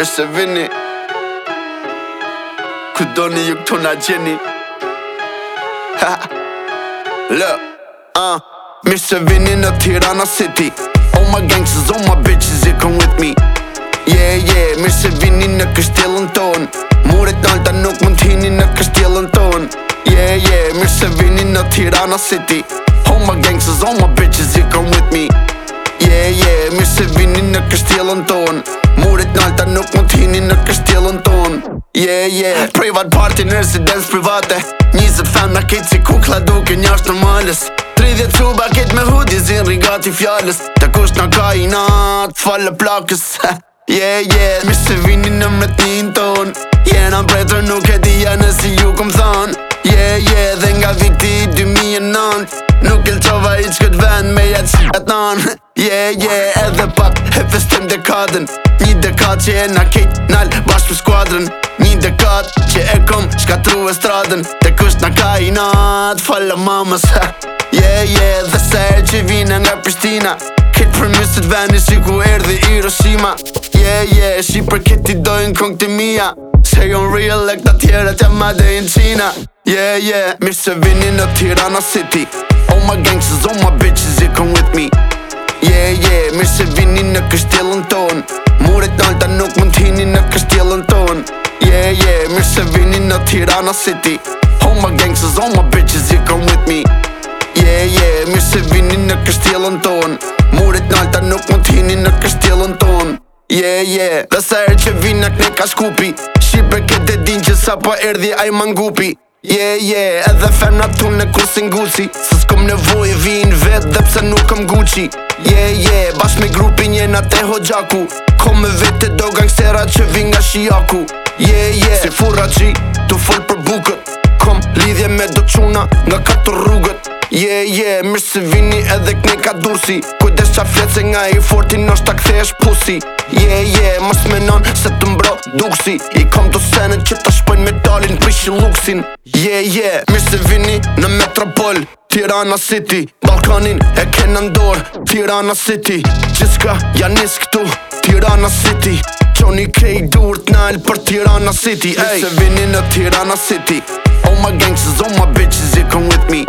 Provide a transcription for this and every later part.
Me se vini Ku do një ju këtu nga gjeni Ha Lë uh. Me se vini në Tirana City All oh my gangsters, all oh my bitches, you come with me Yeah, yeah Me se vini në kështjelën ton Muret nalta nuk mund t'hini në kështjelën tonë Yeah, yeah Me se vini në Tirana City All oh my gangsters, all my bitches, you come with me Yeah, yeah Privat party në residence private Njizët fan me kitë si kukla duke një në normalës 30 quba kitë me hudi zinë rigati fjallës Të kusht në kajinat, falë plakës Yeah, yeah Mi se vini në më ton Jena bretër nuk e di nësi si ju kom thon Yeah, yeah Dhe nga viti 2009 Nuk il qova i që këtë vend me jetë që non Yeah, yeah Edhe pak Festim dekadën Një dekadë që e na kejt nal Bashk për skuadrën Një dekadë që e kom tru e stradën Të kësht na ka i nat Falë mamës Yeah, yeah Dhe se e që vina nga Prishtina Kejt për mjësit veni Si ku erdi Hiroshima Yeah, yeah Shqipër kejt i dojnë kong të mija Se jon real e këta tjera Tja ma dhe jenë Qina Yeah, yeah Mirë se vini në Tirana City All oh my gangsters, all my bitches You come with me Yeah, yeah Mirë se vini në kështjelën ton Muret në alta nuk mund t'hini në kështjelën ton Yeah, yeah, mirë se vini në Tirana City All my gangsters, my bitches, you come with me Yeah, yeah, mirë se vini në kështjelën ton Muret në alta nuk mund t'hini në kështjelën ton Yeah, yeah, dhe sa erë që vini në këne ka shkupi Shqipe këtë e din që sa pa po erdi a i mangupi Yeah, yeah, edhe femna tunë në kusin gusi Se s'kom nevoj vin vet dhe pse nuk kam guqi Yeah, yeah, bashk me grupi nga te ho gjaku Kom vete do gangstera që vi nga shiaku Yeah, yeah Si furra gji, të fol për bukët Kom lidhje me do quna nga katër rrugët Yeah, yeah, mirë se vini edhe këne ka dursi Kujdes qa fletë se nga i forti nështë ta këthej është pusi Yeah, yeah, mos menon se të mbro duksi I kom të senën që ta shpojnë me dalin për shi luksin Yeah, yeah, mirë se vini në metropol Tirana City Balkanin e kena ndor Tirana City Gjiska ja nis këtu Tirana City Qoni kej dur nal për Tirana City Ej Se vini në Tirana City All oh my gangsters, all my bitches, you come with me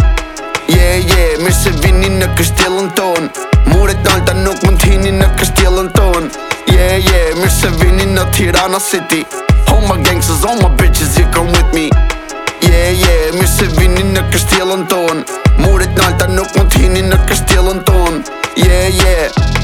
Yeah, yeah, mirë se vini në kështjelën ton Mure dal nuk mund t'hini në kështjelën ton Yeah, yeah, mirë se vini në Tirana City All oh my gangsters, all my bitches, you come with me Yeah, yeah, mirë se vini në kështjelën ton Murit dalta nuk mund t'hini në kështjelën ton Yeah, yeah